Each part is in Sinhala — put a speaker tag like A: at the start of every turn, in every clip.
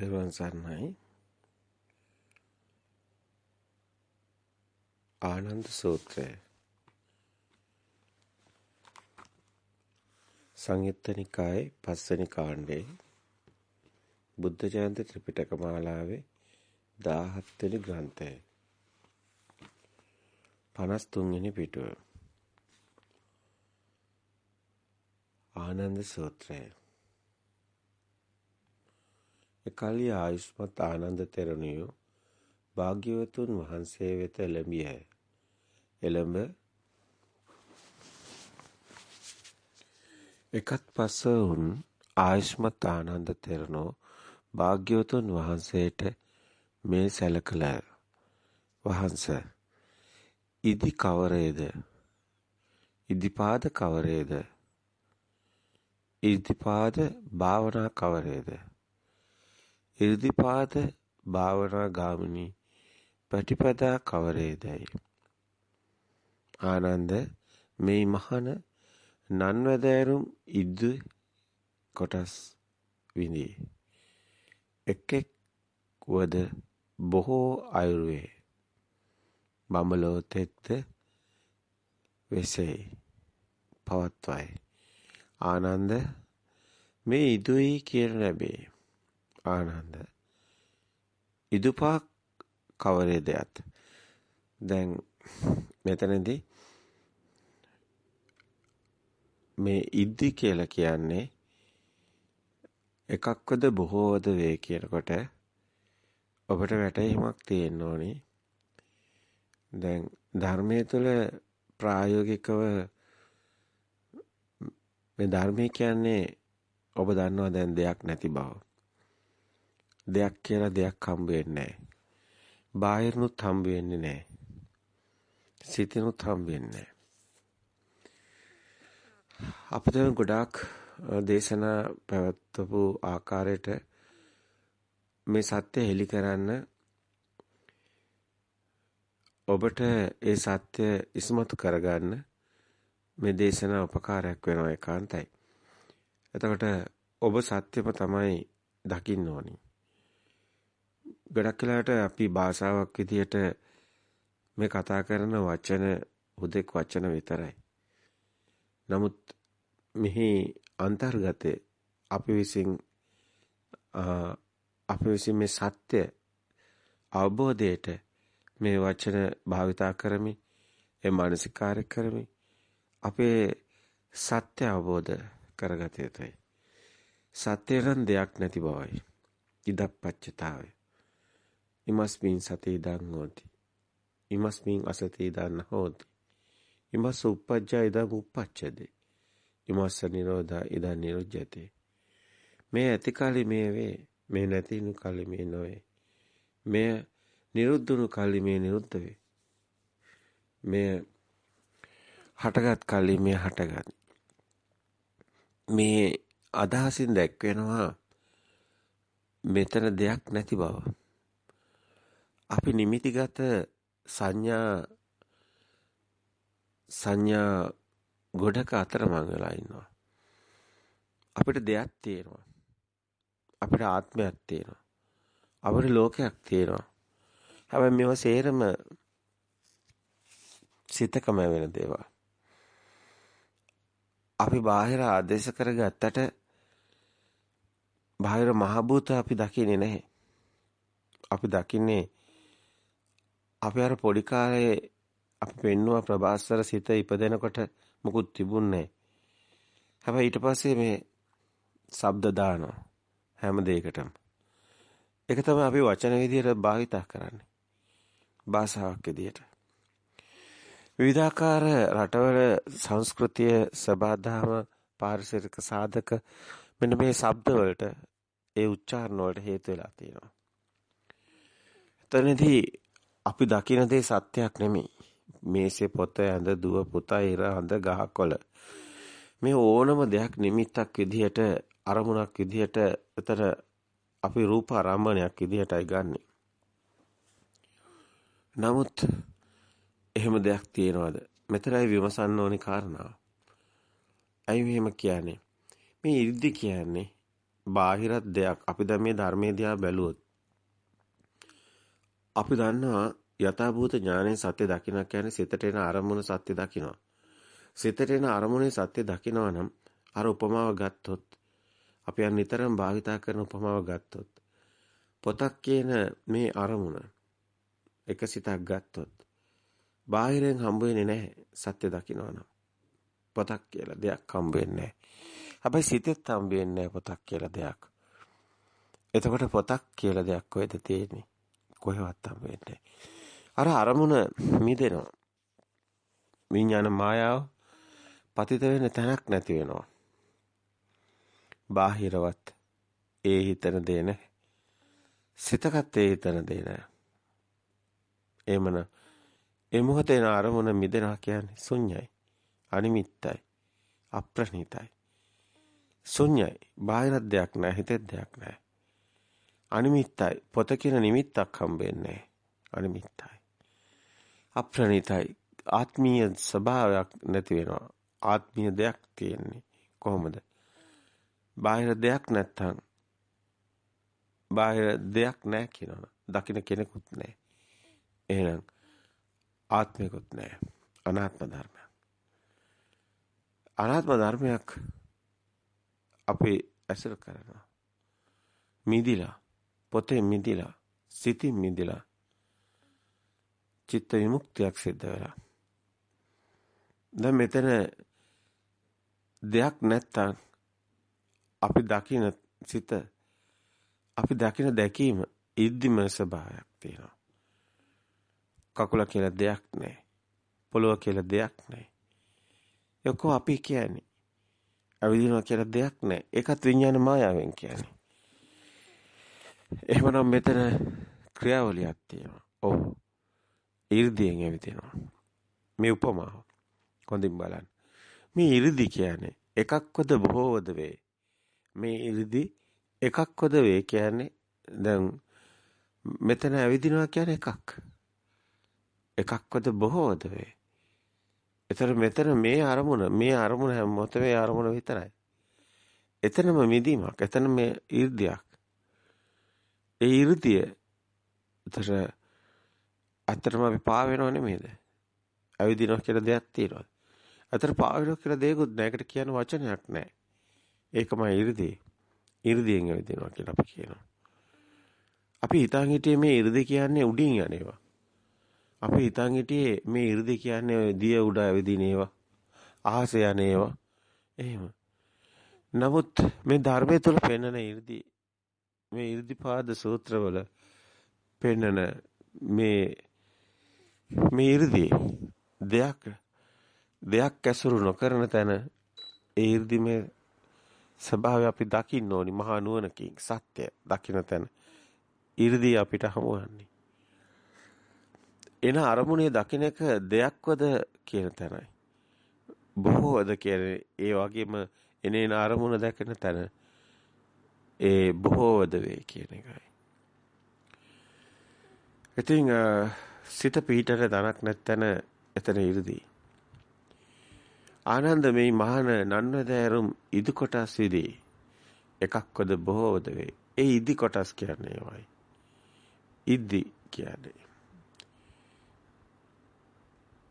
A: තෙරුවන් සරණයි. ආනන්ද සූත්‍රය. සංයුත්ත නිකායේ පස්වෙනි කාණ්ඩේ බුද්ධ ජයන්ති ත්‍රිපිටක මාලාවේ 17 වෙනි ග්‍රන්ථය. 53 වෙනි පිටුව. ආනන්ද සූත්‍රය. එකල්හි ආයුෂ්මත් ආනන්ද තෙරණිය භාග්‍යවතුන් වහන්සේ වෙත එළඹියහ. එළඹ එකත් පස්ස වුන් ආයුෂ්මත් ආනන්ද තෙරණෝ භාග්‍යවතුන් වහන්සේට මේ සැලකල වහන්ස ඉදි කවරේද? ඉදිපාද කවරේද? ඉර්ධිපාද භාවනා කවරේද? ඉර්ධිපාද භාවනා ගාමිනී ප්‍රතිපදා කවරේදයි? ආනන්ද මේ මහන නන්වදෑරුම් ඉද්දු කොටස් විඳී. එක් එක් වද බොහෝ අයුරුවේ බඹලෝ තෙත්ත වෙසෙයි පවත්වයි. ආනන්ද මේ ඉදුයි කියන ලැබේ. ආනන්ද ඉදුපා කවරේ දෙයත් දැන් මෙතනදී මේ ඉද්දි කියලා කියන්නේ එකක්වද බොහෝවද වේ කියනකොට ඔබට වැටහීමක් තියෙන්න ඕනි. දැන් ධර්මයේ තුල ප්‍රායෝගිකව මේ ධර්මය කියන්නේ ඔබ දන්නවා දැන් දෙයක් නැති බව. දෙයක් කියලා දෙයක් හම්බ වෙන්නේ නැහැ. බාහිරනුත් හම්බ වෙන්නේ නැහැ. සිතිනුත් හම්බ වෙන්නේ නැහැ. අපිට ගොඩාක් දේශනා පැවැත්වපු ආකාරයට මේ සත්‍ය හෙලි කරන්න ඔබට ඒ සත්‍ය ඉස්මතු කරගන්න මේ දේශනා උපකාරයක් වෙනවා ඒකාන්තයි. එතකොට ඔබ සත්‍යම තමයි දකින්න ඕනි. ගොඩක් වෙලාවට අපි භාෂාවක් විදියට මේ කතා කරන වචන හුදෙක් වචන විතරයි. නමුත් මෙහි අන්තර්ගතයේ අපි විසින් අපි විසින් මේ සත්‍ය අවබෝධයට මේ වචන භාවිතා කරමි ඒ මානසිකාරය කරමි අපේ සත්‍ය අවබෝධ කරගත යුතුයි. සත්‍ය නම් දෙයක් නැති බවයි. ඉදප්පච්චතාවය. ඉමස්මින් සති ඉදං හෝති ඉමස්මින් අසති ඉදං හෝති ඉමස්ස උප්පජ්ජා ඉදං උප්පච්චදේ ඉමස්ස නිරෝධා ඉදං නිරුජ්ජති මේ ඇති කලි මේ වේ මේ නැතිනු කලි මේ නොවේ මෙය නිරුද්ධුණු කලි මේ නිරුද්ධ වේ මෙය හටගත් කලි මේ හටගත් මේ අදහසින් දැක්වෙනවා මෙතන දෙයක් නැති බව අපි නිමිතිගත සංඥා සංඥා ගොඩක අතරමං වෙලා ඉන්නවා. අපිට දෙයක් තියෙනවා. අපිට ආත්මයක් තියෙනවා. අපිට ලෝකයක් තියෙනවා. හැබැයි මේවා සේරම සිතකම වෙන දේවල්. අපි බාහිර ආදේශ කරගත්තට බාහිර මහ භූත අපි දකින්නේ නැහැ. අපි දකින්නේ අපි අර පොඩි කාලේ අපි පෙන්නුවා ප්‍රභාස්වර සිත ඉපදෙනකොට මුකුත් තිබුණේ හැබැයි ඊට පස්සේ මේ ශබ්ද දානවා හැම දෙයකටම. ඒක තමයි අපි වචන විදියට භාවිතා කරන්නේ. භාෂාවක් විදියට. විවිධාකාර රටවල සංස්කෘතිය සබාධාම පාරිසරික සාධක මෙන්න මේ ශබ්ද වලට ඒ උච්චාරණ වලට හේතු වෙලා තියෙනවා. එතනදී අපි දකින දේ සත්‍යයක් නෙමෙයි. මේසේ පොත ඇඳ දුව පුතා ඉර හඳ ගහකොළ මේ ඕනම දෙයක් නිමිත්තක් විදිහට අරමුණක් විදිහට එතන අපි රූප ආරම්භණයක් විදිහටයි ගන්නෙ. නමුත් එහෙම දෙයක් තියනවාද? මෙතරයි විමසන්න ඕනි කාරණාව. ඇයි මෙහෙම කියන්නේ? මේ ඉර්ධි කියන්නේ බාහිර දෙයක් අපි දැන් මේ ධර්මයේ දිහා බැලුවොත් අපි දන්නවා යථාභූත ඥානයේ සත්‍ය දකින්න කියන්නේ සිතට එන අරමුණ සත්‍ය දකින්නවා. සිතට එන අරමුණේ සත්‍ය දකින්නවා නම් අර උපමාව ගත්තොත් අපි අන් නිතරම භාවිතා කරන උපමාව ගත්තොත් පොතක් කියන මේ අරමුණ එක සිතක් ගත්තොත් බාහිරෙන් හම්බ වෙන්නේ නැහැ සත්‍ය දකින්නවා නම් පොතක් කියලා දෙයක් හම්බ වෙන්නේ නැහැ. හැබැයි සිතෙත් හම්බ වෙන්නේ නැහැ පොතක් කියලා දෙයක්. එතකොට පොතක් කියලා දෙයක් කොහෙද තියෙන්නේ? කොහෙවත් හම්බ වෙන්නේ අර අරමුණ මිදෙනවා. විඥාන මායාව පතිත වෙන්න තැනක් නැති වෙනවා. බාහිරවත් ඒ හිතන දේ නැහැ. සිතකත් ඒ හිතන දේ නැහැ. එමන ඒ මොහොතේ අරමුණ මිදෙනවා කියන්නේ ශුන්‍යයි. අනිමිත්තයි. අප්‍රණීතයි. ශුන්‍යයි. බාහිර දෙයක් නැහැ, හිතේ දෙයක් නැහැ. අනිමිත්තයි. පොත කියන නිමිත්තක් හම්බෙන්නේ අනිමිත්තයි. අප්‍රණීතයි. ආත්මීය ස්වභාවයක් නැති වෙනවා. ආත්මීය දෙයක් තියෙන්නේ කොහොමද? බාහිර දෙයක් නැත්තම් බාහිර දෙයක් නැහැ කියනවා. දකින්න කෙනෙකුත් නැහැ. එහෙනම් ආත්මිකුත් නැහැ. අනාත්ම ධර්මයක්. අනාත්ම ධර්මයක් අපි ඇසුරු කරනවා. මිදිලා පොතේ මිදිලා සිතින් මිදිලා චිත්ත විමුක්තියක් සිද්ධ වෙලා. දැන් මෙතන දෙයක් නැත්තම් අපි දකින සිත අපි දකින දැකීම ඉද්දිම ස්වභාවයක් තියෙනවා. කකුල කියලා දෙයක් නැහැ. පොළොව කියලා දෙයක් නැහැ. යකෝ අපි කියන්නේ. අවිදිනවා කියලා දෙයක් නැහැ. ඒකත් විඥාන මායාවෙන් කියන්නේ. එහෙමනම් මෙතන ක්‍රියාවලියක් තියෙනවා. ඔව්. 이르දියෙන් ඇවිදිනවා. මේ උපමාව. කොඳින් බලන්න. මේ 이르දි කියන්නේ එකක්වද බොහෝවද වේ. මේ 이르දි එකක්වද වේ කියන්නේ දැන් මෙතන ඇවිදිනවා කියන්නේ එකක්. එකක්වද බොහෝවද වේ. එතන මෙතන මේ අරමුණ මේ අරමුණ හැම මොහොතේ අරමුණ විතරයි. එතනම මිදීමක්. එතන මේ 이르දියක්. ඒ 이르තිය උතර ඇත්තටම අපි පා වෙනව නෙමෙයිද? ඇවිදිනවා කියලා දෙයක් තියෙනවා. ඇතර පා වෙනවා කියලා දෙයක්වත් නැහැ. ඒකට කියන වචනයක් නැහැ. ඒකමයි 이르තිය. 이르දියෙන් ඇවිදිනවා කියලා අපි කියනවා. අපි හිතන් හිටියේ මේ 이르දි කියන්නේ උඩින් යන්නේවා. අපි හිතන් හිටියේ මේ 이르දි කියන්නේ දිය උඩ ඇවිදින ඒවා. අහස යන ඒවා. එහෙම. නමුත් මේ ධර්මයේ තුල පෙන්වන 이르දි මේ 이르දිපාද සූත්‍රවල පෙන්නන මේ මේ 이르දී දෙයක් දෙයක් ඇසුරු නොකරන තැන ඒ 이르දිමේ ස්වභාවය අපි දකින්න ඕනි මහා නුවණකින් සත්‍ය දකින්න තැන. 이르දී අපිට හමුවන්නේ. එන අරමුණේ දකින්න එක දෙයක්වද කියන තැනයි. බොහෝවද කියන්නේ ඒ වගේම එනේන අරමුණ දැකෙන තැන ඒ බොහෝවද වේ කියන එකයි. ඉතින් සිත පිහිටට ධනක් නැත්තන එතන ඉරදී. ආනන්ද මේ මහාන නන්වදෑරුම් ඉදි කොටස් විදී එකක්වද බොහෝවද වේ. ඒ ඉදි කොටස් කියන්නේ ඒවයි. ඉද්දි කියන්නේ.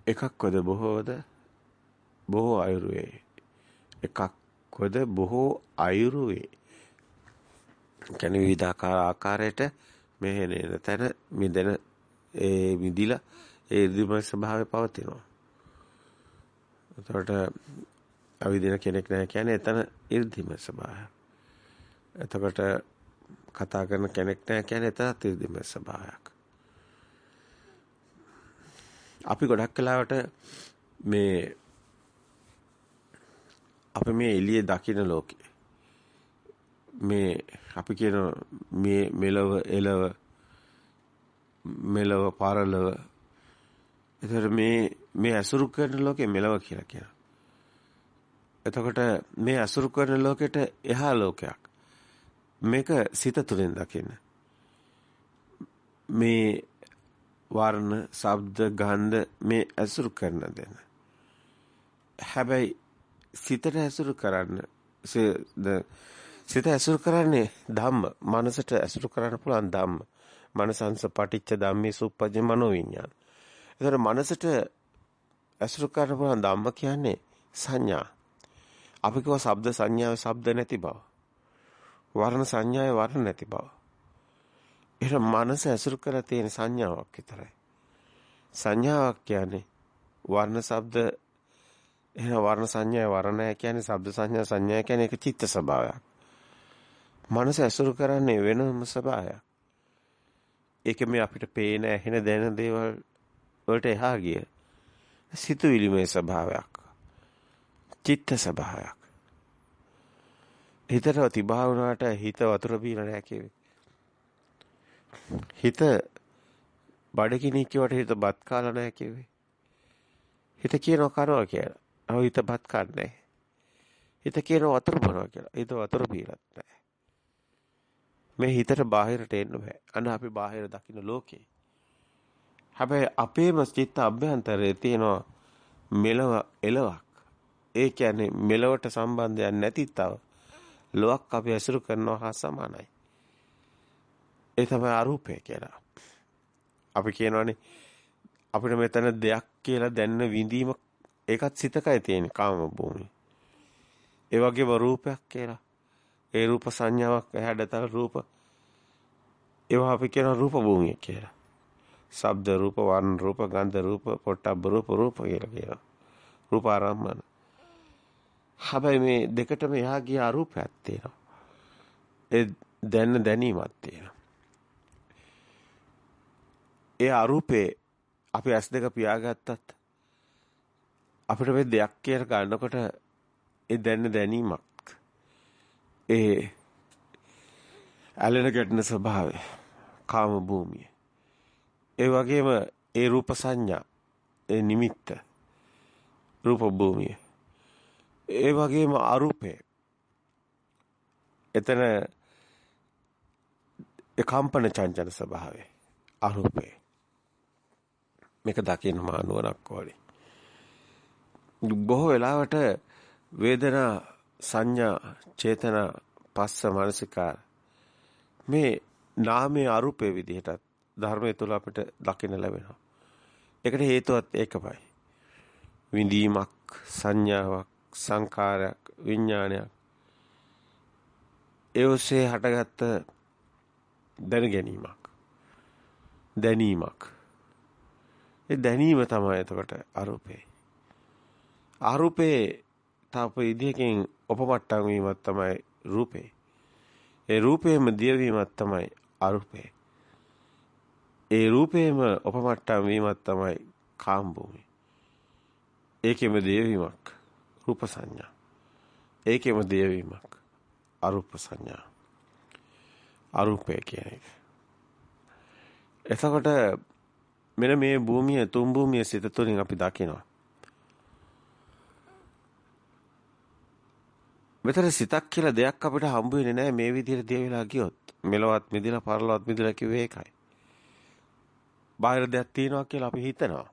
A: එකක්වද බොහෝද බොහෝ අයුරු වේ. එකක්වද බොහෝ අයුරු වේ. කියන්නේ විවිධාකාර ආකාරයට මෙහෙන තැන මිදෙන ඒ මිදිලා ඒ ඉදිම ස්වභාවය පවතිනවා. එතකොට අවිදින කෙනෙක් නැහැ කියන්නේ එතන ඉර්ධිම ස්වභාවය. එතකොට කතා කරන කෙනෙක් නැහැ කියන්නේ එතනත් ඉර්ධිම ස්වභාවයක්. අපි ගොඩක් කලාවට මේ අපි මේ එළියේ දකින්න ලෝකේ මේ අපි කියන මේ මෙලව එලව මෙලව පරලව එතකොට මේ මේ අසුරු කරන ලෝකේ මෙලව කියලා කියනවා. එතකොට මේ අසුරු කරන ලෝකෙට එහා ලෝකයක්. මේක සිත තුළින් දකින්න. මේ වර්ණ, ශබ්ද, ගන්ධ මේ අසුරු කරන දෙන. හැබැයි සිතට අසුරු කරන්න සිත ඇසුරු කරන්නේ ධම්ම. මනසට ඇසුරු කරන්න පුළුවන් ධම්ම. මනසංස පටිච්ච ධම්මේ සුප්පජ්ජ මනෝ විඥාන. එතකොට මනසට ඇසුරු කරන්න පුළුවන් ධම්ම කියන්නේ සංඥා. අපි කියව ශබ්ද සංඥාවේ ශබ්ද නැති බව. වර්ණ සංඥාවේ වර්ණ නැති බව. එහෙනම් මනස ඇසුරු කරලා තියෙන සංඥාවක් විතරයි. සංඥාවක් කියන්නේ වර්ණ ශබ්ද එහෙනම් වර්ණ සංඥා වර්ණය කියන්නේ ශබ්ද සංඥා සංඥා කියන්නේ ඒක චිත්ත ස්වභාවයක්. මනස ඇසුරු කරන්නේ වෙනම ස්වභාවයක්. ඒක මේ අපිට පේන ඇහෙන දැනෙන දේවල් වලට එහා ගිය සිතුවිලිමේ ස්වභාවයක්. චිත්ත ස්වභාවයක්. හිතට තිබා වුණාට හිත වතුර බීලා නැහැ කියේ. හිත බඩගිනි කියවට හිත බත් කාලා නැහැ කිව්වේ. හිත කියනවා කරනවා කියලා. අව හිත බත් කන්නේ. හිත කියනවා වතුර බොනවා කියලා. හිත වතුර බීලත් නැහැ. මේ හිතට බාහිරට එන්න බෑ. අන්න අපි බාහිර දකින්න ලෝකේ. හැබැයි අපේම චිත්ත අභ්‍යන්තරයේ තියෙනවා මෙලව එලවක්. ඒ කියන්නේ මෙලවට සම්බන්ධයක් නැති තව ලොවක් අපි ඇසුරු කරනවා හා සමානයි. ඒ තමයි අරූපය කියලා. අපි කියනවානේ අපිට මෙතන දෙයක් කියලා දැනන විඳීම ඒකත් සිතකයි තියෙන කාම භූමිය. ඒ වගේම රූපයක් කියලා. ඒ රූප සංඥාවක් ඇහැඩතල රූප ඒවා අපි කියන රූප භූමිය කියලා. ශබ්ද රූප වර්ණ රූප ගන්ධ රූප පොට්ටබ්බ රූප රූප කියලා කියනවා. රූප ආරම්මන. හැබැයි මේ දෙකටම එහා ගිය අරූපයක් තියෙනවා. ඒ දැන දැනීමක් තියෙනවා. ඒ අරූපේ අපි ඇස් දෙක පියාගත්තත් අපිට මේ දෙයක් කියලා ගන්නකොට ඒ දැන දැනීමක් ඒ ඇලෙන ගැටෙන ස්වභාවය කාම භූමිය. ඒ වගේම ඒ රූප සංඥා ඒ නිමිත්ත රූප භූමිය. ඒ වගේම අරූපේ එතන ඒ කම්පන චංචල ස්වභාවය අරූපේ මේක දකින්න මානුවරක් වගේ බොහෝ වෙලාවට වේදනා සංඥා චේතනා පස්ස මානසිකාර මේ නාමයේ අරූපේ විදිහටත් ධර්මයේ තුල අපිට දකින්න ලැබෙනවා. ඒකට හේතුවත් ඒකමයි. විඳීමක් සංඥාවක් සංකාරයක් විඥානයක් ඒ ඔස්සේ හටගත්ත දැන ගැනීමක් දැනීමක් ඒ දැනීම තමයි එතකොට අරූපේ අරූපේ තාප ඉදියකින් උපමට්ටම් වීමක් තමයි රූපේ ඒ රූපේම දියවීමක් තමයි අරූපේ ඒ රූපේම උපමට්ටම් වීමක් තමයි කාම භූමිය ඒකෙම දියවීමක් රූප සංඥා. ඒකෙම දේවීමක්. අරූප සංඥා. අරූපය කියන එක. එතකොට මෙන්න මේ භූමිය තුන් භූමිය සිත තුළින් අපි දකිනවා. මෙතන සිතක් කියලා දෙයක් අපිට හම්බ වෙන්නේ නැහැ මේ විදිහට දිය වෙලා ගියොත්. මෙලවත් මිදිලා පරලවත් මිදිලා කිව්වේ ඒකයි. බාහිර දෙයක් තියෙනවා කියලා අපි හිතනවා.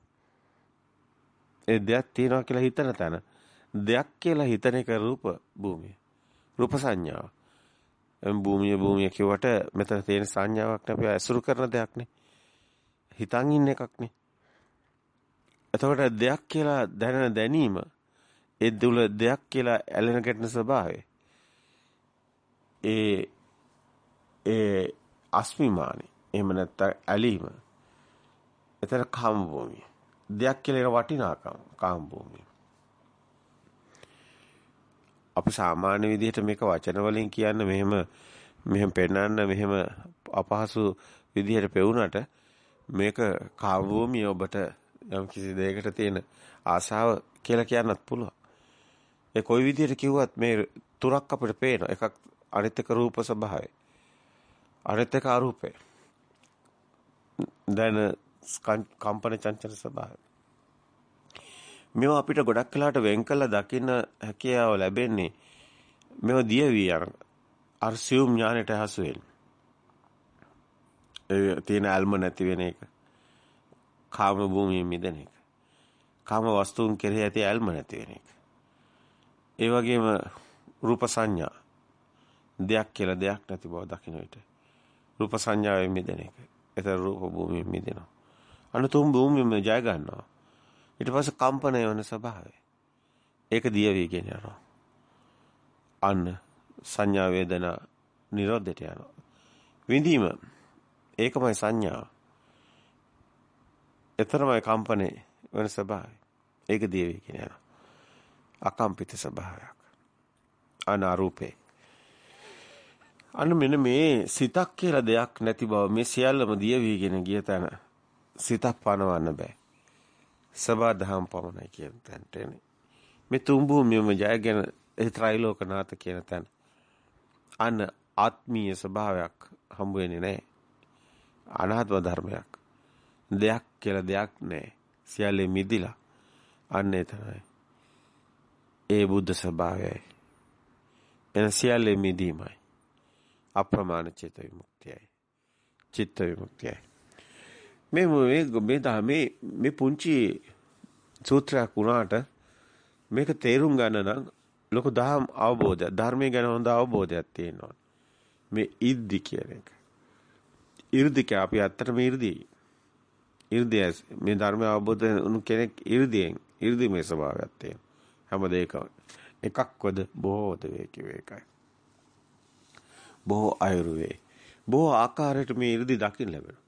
A: ඒ දෙයක් තියෙනවා කියලා හිතන තැන දෙයක් කියලා හිතන එක රූප භූමිය. රූප සංඥාව. එම් භූමිය භූමිය කියවට මෙතන තියෙන සංඥාවක් නේ අපි ඇසුරු කරන දෙයක් නේ. හිතන් ඉන්න එකක් නේ. එතකොට දෙයක් කියලා දැනෙන දැනීම ඒ දුල දෙයක් කියලා ඇලෙන ගැටෙන ස්වභාවය. ඒ ඒ අස්මිමානි එහෙම නැත්නම් ඇලීම. එතන කාම භූමිය. දෙයක් කියලා එක වටිනාකම කාම භූමිය. අපි සාමාන්‍ය විදිහට මේක වචන වලින් කියන්න මෙහෙම මෙහෙම පෙන්වන්න මෙහෙම අපහසු විදිහට පෙවුනට මේක කාමභූමිය ඔබට යම් කිසි දෙයකට තියෙන ආසාව කියලා කියන්නත් පුළුවන්. ඒ කොයි විදිහට කිව්වත් මේ තුරක් අපිට පේන එකක් අනිත් එක රූප ස්වභාවය. අනිත් එක අරූපය. දැන් කම්පන චංචල ස්වභාවය. මේවා අපිට ගොඩක් වෙලාට වෙන් කළා දකින්න හැකියාව ලැබෙන්නේ මේවා දියවි යන අර සියුම් ඥානයට හසු වෙන. ඒ තියෙන අල්ම නැති වෙන එක. කාම භූමියේ මිදෙන එක. කාම වස්තුන් කෙරෙහි ඇති අල්ම නැති වෙන එක. ඒ වගේම රූප සංඥා දෙයක් කියලා දෙයක් නැති බව දකින්න විට රූප සංඥාවෙන් මිදෙන එක. ඒතර රූප භූමියෙන් මිදෙනවා. අන්න තුන් භූමියම ජය ගන්නවා. ඊට පස්සේ කම්පණය වෙන ස්වභාවය. ඒක දිය වීගෙන යනවා. අන්න සංඥා වේදනා නිරෝධයට යනවා. විඳීම ඒකමයි සංඥාව. එතරම්යි කම්පණය වෙන ස්වභාවය. ඒක දිය වීගෙන යනවා. අකම්පිත ස්වභාවයක්. අනාරූපේ. අන්න මෙන්න මේ සිතක් කියලා දෙයක් නැති බව මේ සියල්ලම දිය වීගෙන ගිය තැන සිතක් පනවන්න බෑ. සබා දහම් පමණයි කියන තැනට එන්නේ. මේ තුන් භූමියම ජයගෙන ඒ ත්‍රිලෝකනාථ කියන තැන. අන්න ආත්මීය ස්වභාවයක් හම්බ වෙන්නේ නැහැ. අනාත්ම ධර්මයක්. දෙයක් කියලා දෙයක් නැහැ. සියල්ලේ මිදිලා. අන්න ඒ තමයි. ඒ බුද්ධ ස්වභාවයයි. එන සියල්ලෙන් මිදීමයි. අප්‍රමාණ චේත විමුක්තියයි. චිත්ත විමුක්තියයි. මේ මේ මේ ධර්මයේ මේ පුංචි සූත්‍රයක් වුණාට මේක තේරුම් ගන්න නම් ලොකු දහම් අවබෝධය ධර්මයේ ගැන හොඳ අවබෝධයක් තියෙනවා. මේ ඉද්දි කියන එක. 이르දික අපි ඇත්තට මේ 이르දී. 이르දීස් මේ ධර්මය අවබෝධ වුණු කෙනෙක් 이르දීෙන් 이르දී මේ ස්වභාවයක් තියෙනවා. හැම දෙයකම එකක්වද බොහෝද වේ කිව්ව එකයි. බොහෝ අයුරුවේ. බොහෝ ආකාරයට මේ 이르දි දකින්න ලැබෙනවා.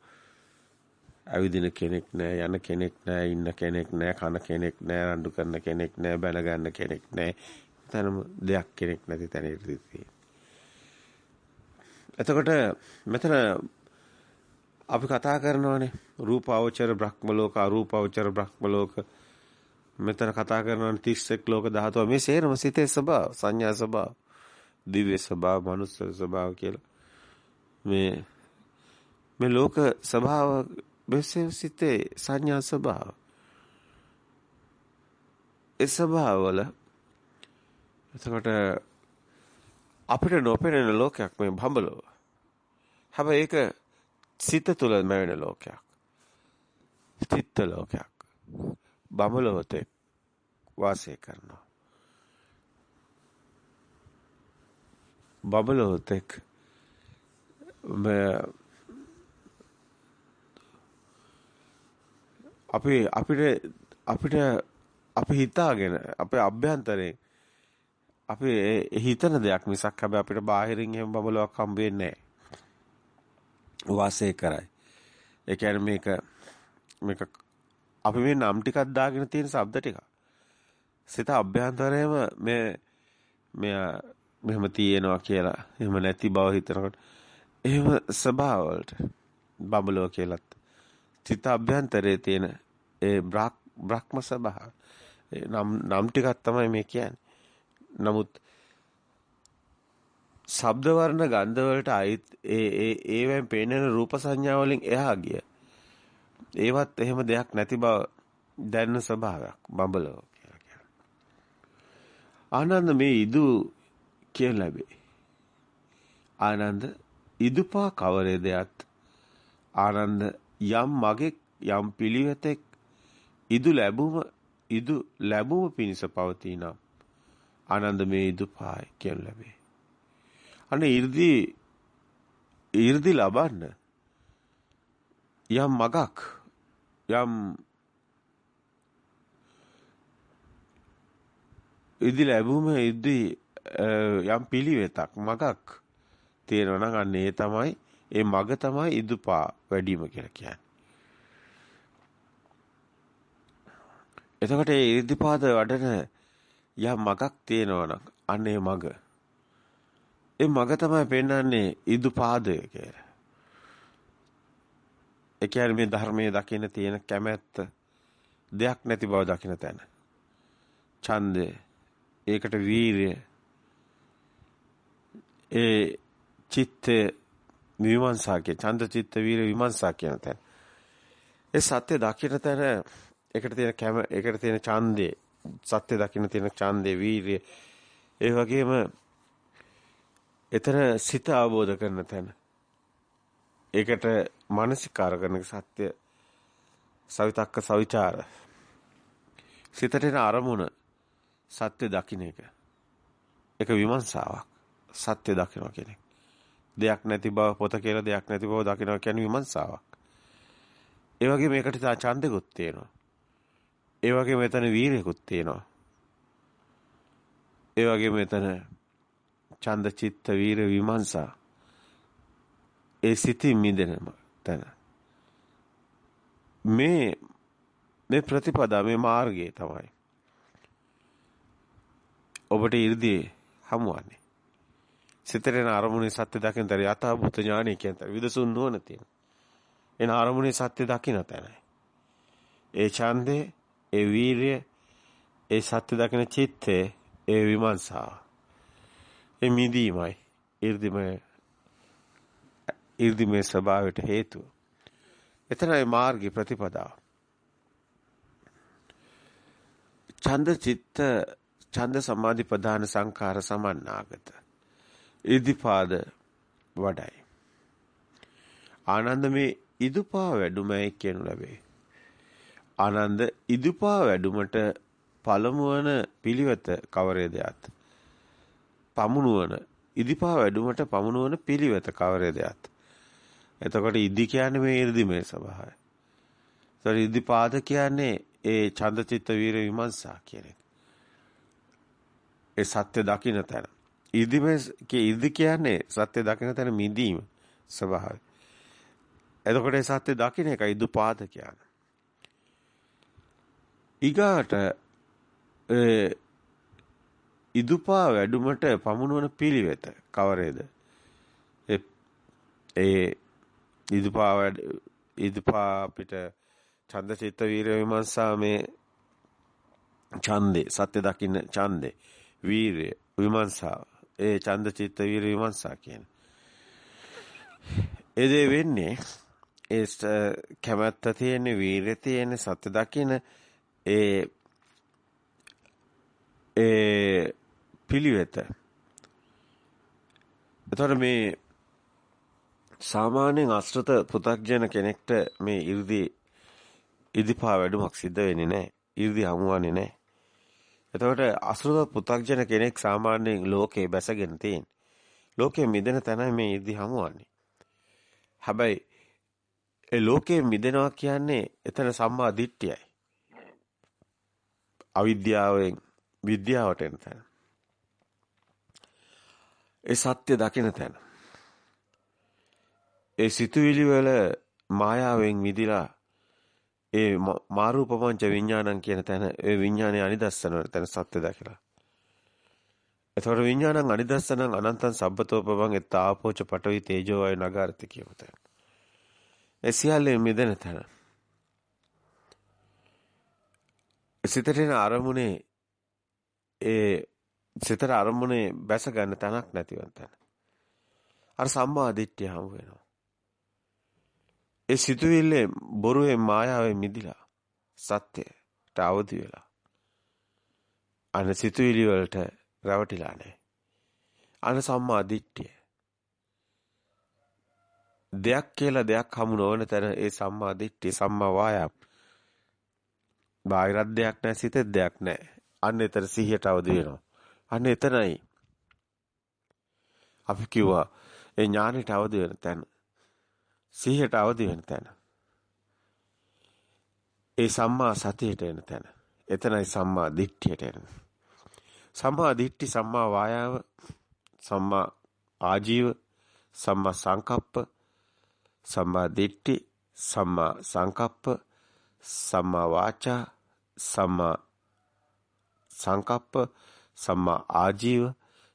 A: ඇවිදින කෙනෙක් නෑ යන කෙනෙක් නෑ ඉන්න කෙනෙක් නෑ කන කෙනෙක් නෑ රණ්ඩු කරන කෙනෙක් නෑ බැන ගන්න කෙනෙක් නෑ තනම දෙයක් කෙනෙක් නැති තැන ඉඳී එතකොට මෙතන අපි කතා කරනවානේ රූපාවචර බ්‍රහ්ම ලෝක අරූපාවචර බ්‍රහ්ම ලෝක මෙතන කතා කරනවානේ 31 ලෝක ධාතුව මේ සේරම සිතේ ස්වභාව සංඥා ස්වභාව දිව්‍ය ස්වභාව මනුස්ස ස්වභාව කියලා මේ මේ ලෝක ස්වභාව මෙසේ සිතේ සංඥා ස්වභාව. ඒ ස්වභාවවල එතකොට අපිට නොපෙනෙන ලෝකයක් මේ බඹලව. හැබැයි ඒක සිත තුළ මැවෙන ලෝකයක්. චිත්ත ලෝකයක්. බඹලවතේ වාසය කරනවා. බබලවතෙක් අපි අපිට අපිට අපි හිතාගෙන අපේ අභ්‍යන්තරයෙන් අපි හිතන දෙයක් මිසක් හැබැයි අපිට බාහිරින් එහෙම බබලවක් හම්බ වෙන්නේ නැහැ. වාසය කරයි. ඒ කියන්නේ මේක මේක අපි මේ නම් ටිකක් දාගෙන තියෙන શબ્ද ටික. සිත අභ්‍යන්තරයේම මේ මෙය මෙහෙම තියෙනවා කියලා එහෙම නැති බව හිතනකොට එහෙම ස්වභාව වලට බබලෝ කියලත් සිත අභ්‍යන්තරයේ තියෙන ඒ බ්‍රහ්ම ස්වභාව නම් නම් ටිකක් තමයි මේ කියන්නේ. නමුත් ශබ්ද වර්ණ ගන්ධ වලට අයිත් ඒ ඒ ඒවෙන් පේනන රූප සංඥා වලින් එහා ගිය. ඒවත් එහෙම දෙයක් නැති බව දැනෙන ස්වභාවයක් බඹලව කියලා කියන්නේ. ආනන්ද මේ ඉදු කියන ලැබේ. ආනන්ද ඉදුපා කවරේදයත් ආනන්ද යම් මගේ යම් පිළිවෙතෙක් ඉදු ලැබුම ඉදු ලැබුම පිණිස පවතිනම් ආනන්ද මේ ඉදුපායි කියන ලැබේ. අනේ 이르දි 이르දි ලබන්න යම් මගක් යම් ඉදි ලැබුම ඉදි යම් පිළිවෙතක් මගක් තියෙනවා නම් අන්න ඒ තමයි ඒ මග තමයි ඉදුපා වැඩිම කියලා කියන්නේ. එතකොට ඒ ඉර්ධිපාද වඩන යම් මගක් තියෙනවා නම් අන්න ඒ මග. ඒ මග තමයි පෙන්වන්නේ ඉදුපාදය කියලා. ඒ කියන්නේ මේ ධර්මයේ දකින්න තියෙන කැමැත්ත දෙයක් නැති බව දකින්න තැන. ඡන්දය ඒකට වීරිය ඒ චිත්තය විමර්ශා කිය ඡන්ද චිත්ත වීර විමර්ශා කියන තැන. ඒ සත්‍ය දකින්න තැන ඒකට තියෙන කැම ඒකට තියෙන ඡන්දේ සත්‍ය දකින්න තියෙන ඡන්දේ වීරිය ඒ වගේම එතන සිත අවබෝධ කරන තැන. ඒකට මානසිකාර කරන සත්‍ය සවිතක්ක සවිචාර සිතට එන අරමුණ සත්‍ය දකින්න එක. ඒක විමර්ශාවක්. සත්‍ය දකිනවා කෙනෙක්. දෙයක් නැති බව පොත කියලා දෙයක් නැති බව දකිනවා කියන්නේ විමර්ශාවක්. ඒ වගේ මේකට තා ඡන්දෙකුත් තියෙනවා. ඒ වගේ මෙතන වීරයෙකුත් තියෙනවා. ඒ වගේ මෙතන ඡන්ද චිත්ත වීර විමර්ශා ඒ සිතින් මිදෙනම තැන. මේ මේ ප්‍රතිපදා මේ මාර්ගයේ තමයි ඔබට 이르දී හමුවන්නේ. සිතරේන අරමුණේ සත්‍ය දකින්නතර යථාභූත ඥානය කියනතර විදසුන් නොවන තියෙන. එන අරමුණේ සත්‍ය දකින්න තැනයි. ඒ ඡන්දේ, ඒ වීරිය, ඒ සත්‍ය දකින චිත්තේ, ඒ විමර්ශාව. ඒ මිදීමයි 이르දීමයි 이르දිමේ ස්වභාවයට හේතුව. එතරම් මාර්ගී ප්‍රතිපදාව. ඡන්ද චිත්ත ඡන්ද සමාධි ප්‍රධාන සංඛාර සමන්නාගත ඉදිපාද වඩයි ආනන්ද මේ ඉදුපා වැඩුමයි කියනු ලැබේ ආනන්ද ඉදුපා වැඩුමට පළමුවන පිළිවෙත කවරේදයත් පමුණුවන ඉදිපා වැඩුමට පමුණුවන පිළිවෙත කවරේදයත් එතකොට ඉදි කියන්නේ මේ 이르දිමේ ස්වභාවය. ඒතර ඉදිපාද කියන්නේ ඒ ඡන්දචිත්ත වීර විමර්ශා කියන එක. ඒ සත්‍ය දකින්න තැන. ඉදිමේ ඉදි කියන්නේ සත්‍ය දකින්න තැන මිදීම ස්වභාවය. එතකොට ඒ සත්‍ය දකින්න එක ඉදුපාද කියන්නේ. ඊගාට ඒ ඉදුපා වැඩුමට පමුණුවන පිළිවෙත කවරේද? ඒ ඉදුපා වැඩ ඉදුපා අපිට ඡන්ද චිත්ත වීර විමර්ශා මේ ඡන්දේ සත්‍ය දකින්න ඡන්දේ වීරය විමර්ශාව ඒ ඡන්ද චිත්ත වීර විමර්ශා කියන. ඒ දේ වෙන්නේ ඒ කැමැත්ත තියෙන වීරය තියෙන සත්‍ය දකින්න ඒ ඒ පිළිවෙත. එතකොට මේ සාමාන්‍යයෙන් අශ්‍රත පු탁ජන කෙනෙක්ට මේ 이르දි ඉදිපා වැඩමක් සිද්ධ වෙන්නේ නැහැ. 이르දි හමුවන්නේ නැහැ. එතකොට අශ්‍රත පු탁ජන කෙනෙක් සාමාන්‍යයෙන් ලෝකේ බැසගෙන තියෙන. ලෝකේ මිදෙන තැන මේ 이르දි හමුවන්නේ. හැබැයි ඒ ලෝකේ මිදෙනවා කියන්නේ එතන සම්මා දිට්ඨියයි. අවිද්‍යාවෙන් විද්‍යාවට එන තැන. ඒ සත්‍ය දකින තැන. ඒ සිතුවිලි වල මායාවෙන් මිදිලා ඒ මාරූපපංච විඥානං කියන තැන ඒ විඥානයේ අනිදස්සන තැන සත්‍ය දැකලා. එතකොට විඥානං අනිදස්සනං අනන්තං සබ්බතෝපවං එත්තාපෝච පටවි තේජෝ වායු නගාරති කියපු තැන. ඒ සියල්ලෙන් මිදෙන තැන. සිතේන අරමුණේ ඒ සිතට අරමුණේ බැස ගන්න තැනක් නැතිවන් තැන. අර සම්මා දිට්ඨිය හමු වෙනවා. ඒ සිතුවිල්ලේ බොරුවේ මායාවෙන් මිදිලා සත්‍යයට අවදි වෙලා අන සිතුවිලි වලට රැවටිලා නැහැ. අන සම්මා දිට්ඨිය. දෙයක් කියලා දෙයක් හමු නොවන තැන ඒ සම්මා දිට්ඨිය සම්මා වායාම. බාහිරත් දෙයක් නැහැ සිතෙත් දෙයක් නැහැ. අන්න එතන සිහියට අවදි වෙනවා. අන්න එතනයි. අපි කිව්වා ඒ ඥානෙට අවදි වෙන තැන. සිහියට අවදි වෙන තැන. ඒ සම්මා සතියට එන තැන. එතනයි සම්මා දිට්ඨියට එන. සම්මා දිට්ඨි සම්මා වායාව සම්මා ආජීව සම්මා සංකප්ප සම්මා දිට්ඨි සම්මා සංකප්ප සම්මා වාචා සම්මා සංකප්ප සම්මා ආජීව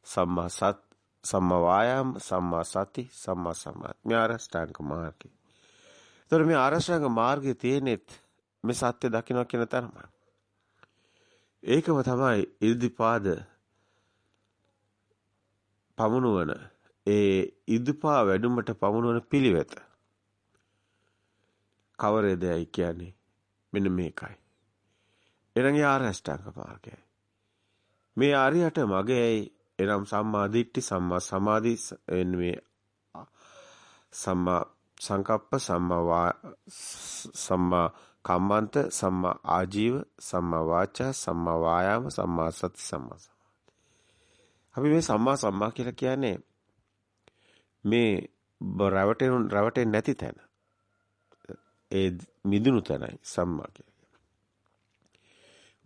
A: සම්මා සත් සම්මා වායාම සම්මා සති සම්මා සමාධි මේ ආරෂ්ඨාංග මාර්ගය. ඒතර මේ ආරෂ්ඨාංග මාර්ගයේ තියෙනෙත් මේ සත්‍ය දකින්න කියන තරමයි. ඒකම තමයි ඉර්ධිපාද පමුණුවන ඒ ඉදුපා වැඩුමට පමුණුවන පිළිවෙත. කවරේදයි කියන්නේ මෙන්න මේකයි. එනං ආරෂ්ඨාංග මාර්ගයයි. මේ ආර්යයට මගේයි එනම් සම්මා දිට්ඨි සම්මා සමාධි මේ සම්මා සංකප්ප සම්මා සම්මා කම්මන්ත සම්මා ආජීව සම්මා වාචා සම්මා වායාම සම්මා සති සම්මා අපි මේ සම්මා සම්මා කියලා කියන්නේ මේ රැවටෙන රැවටෙන්නේ නැති තැන. ඒ මිදුණු තැනයි සම්මා කියන්නේ.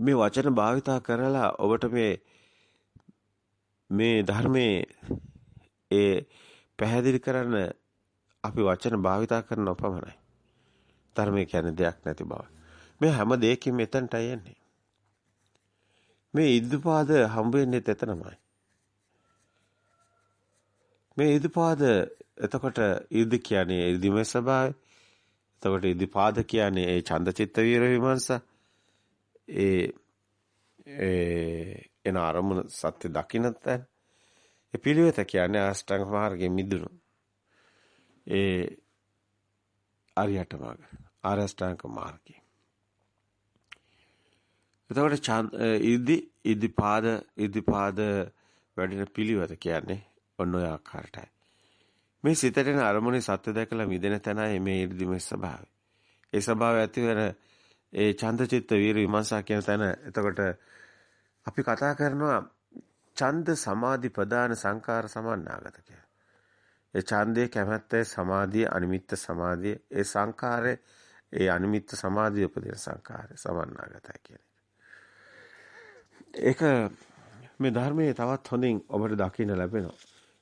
A: මේ වචන භාවිතා කරලා ඔබට මේ මේ ධර්මයේ ඒ පැහැදිලි කරන්න අපි වචන භාවිතා කරන පමණයි. ධර්මය කියන්නේ දෙයක් නැති බව. මේ හැම දෙයකින් මෙතනටයි එන්නේ. මේ ඉදුපාද හම්බ වෙන්නේ එතනමයි. මේ ඉදුපාද එතකොට ඉර්ධි කියන්නේ ඉර්ධිමය ස්වභාවය. එතකොට ඉදිපාද කියන්නේ ඒ චන්දචිත්ත වීර විමර්ශ ඒ ඒ එන අරමුණ සත්‍ය දකින්නත් ඒ පිළිවෙත කියන්නේ අෂ්ටාංග මාර්ගයේ මිදුණු. ඒ අරියට මාර්ග ආරෂ්ටාංග මාර්ගය එතකොට ඉදි ඉදිපාද ඉදිපාද වැඩෙන පිළිවෙත කියන්නේ ඔන්න ඔය ආකාරයටයි. මේ සිතට එන අරමුණේ සත්‍ය දැකලා මිදෙන තැනයි මේ ඉර්ධිම ස්වභාවය. ඒ ස්වභාවය ඇති වෙන ඒ ඡන්දචිත්ත වීර විමර්ශා කියන තැන එතකොට අපි කතා කරනවා ඡන්ද සමාධි ප්‍රදාන සංකාර සමන්නාගත කියලා. ඒ ඡන්දේ කැමැත්තේ සමාධිය අනිමිත්ත සමාධිය ඒ සංකාරය ඒ අනිමිත්ත සමාධිය උපදින සංකාරය සමන්නාගතයි කියන ඒක මේ ධර්මයේ තවත් හොඳින් ඔබට දකින්න ලැබෙනවා.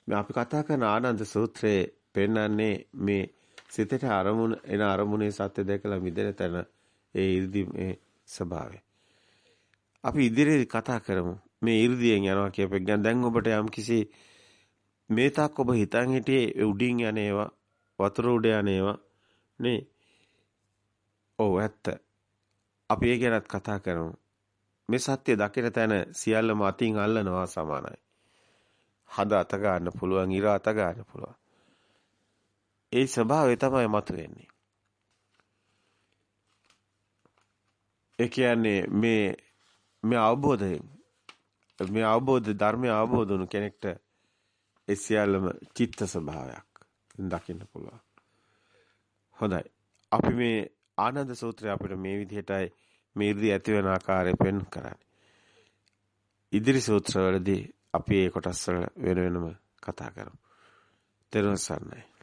A: මේ අපි කතා කරන ආනන්ද සූත්‍රයේ පෙන්වන්නේ මේ සිතට අරමුණ එන අරමුණේ සත්‍ය දැකලා මිදෙන තැන ඒ 이르දි මේ ස්වභාවය. අපි ඉදිරියේ කතා කරමු. මේ 이르දියෙන් යනවා කියපෙක් ගැන දැන් ඔබට යම් කිසි මේ තාක් ඔබ හිතන් හිටියේ උඩින් යන ඒවා වතුර උඩ යන ඒවා නේ. ඔව් ඇත්ත. අපි ඒ ගැනත් කතා කරමු. මේ සත්‍ය දකින තැන සියල්ලම අතින් අල්ලනවා සමානයි. හද අත ගන්න පුළුවන්, ඉර අත ගන්න පුළුවන්. ඒ ස්වභාවය තමයි මතුවෙන්නේ. ඒ කියන්නේ මේ මේ අවබෝධයෙන් මේ අවබෝධ ධර්මය අවබෝධ වුණු කෙනෙක්ට ඒ සියල්ලම චිත්ත ස්වභාවයක් දකින්න පුළුවන්. හොඳයි. අපි මේ ආනන්ද සූත්‍රය අපිට මේ විදිහටයි මේ ඉර්ධි ඇති වෙන ආකාරය පෙන් කරන්නේ. ඉදිරි සූත්‍රවලදී අපි ඒ කොටස් වල වෙන වෙනම කතා කරමු. තෙරුවන් සරණයි.